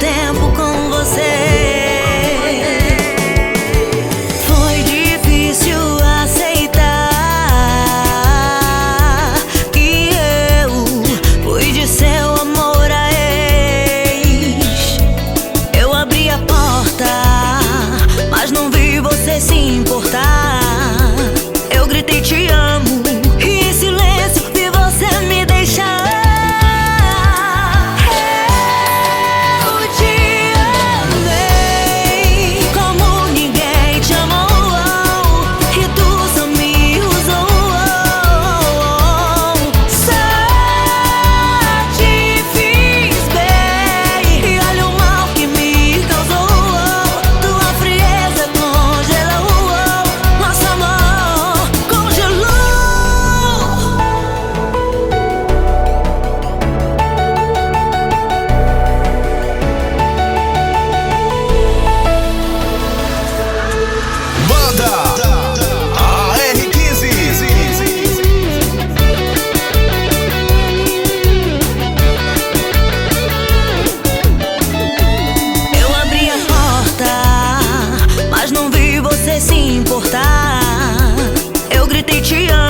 Damn. Richie